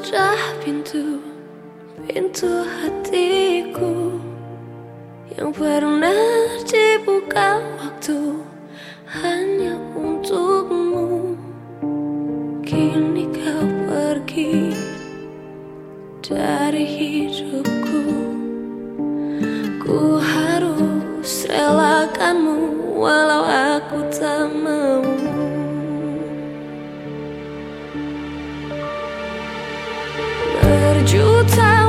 sudah pintu Pintu hatiku Yang pernah dibuka waktu Hanya untukmu. Kini kau pergi Dari hidupku. Ku harus relakanmu Walau aku tak mau. 就在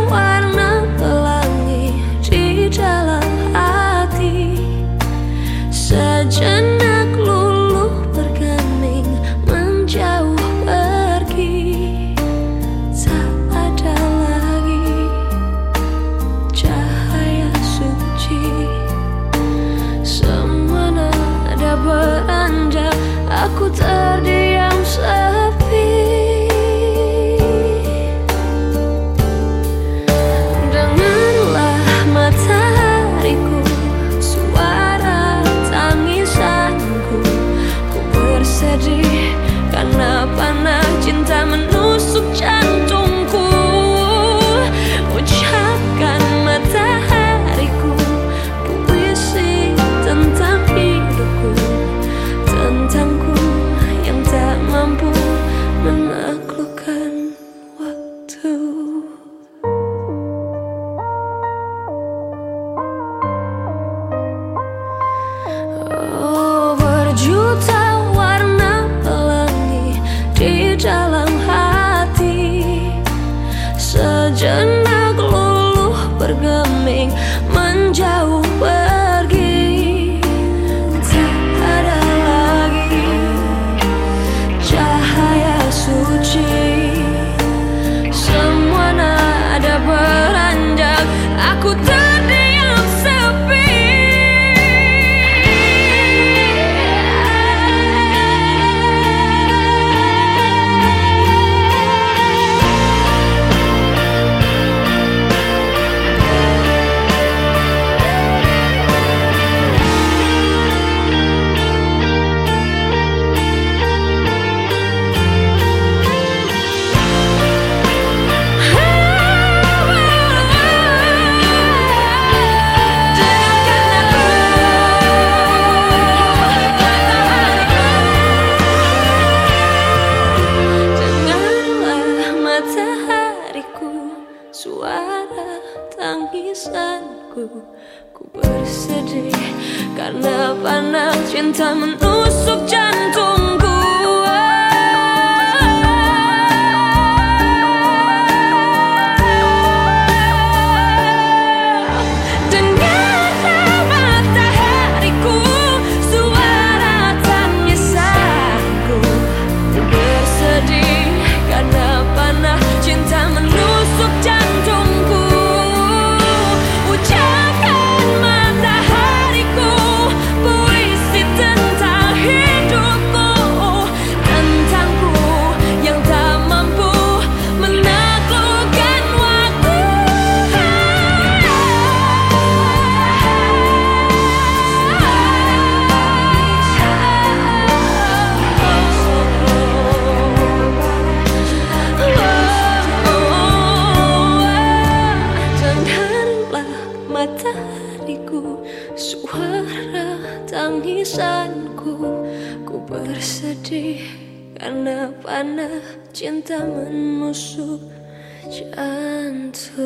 just Ku bersedih karena panas cinta menusuk jauh suara tangisanku Ku bersedih karena panah cinta menusuk jantungku.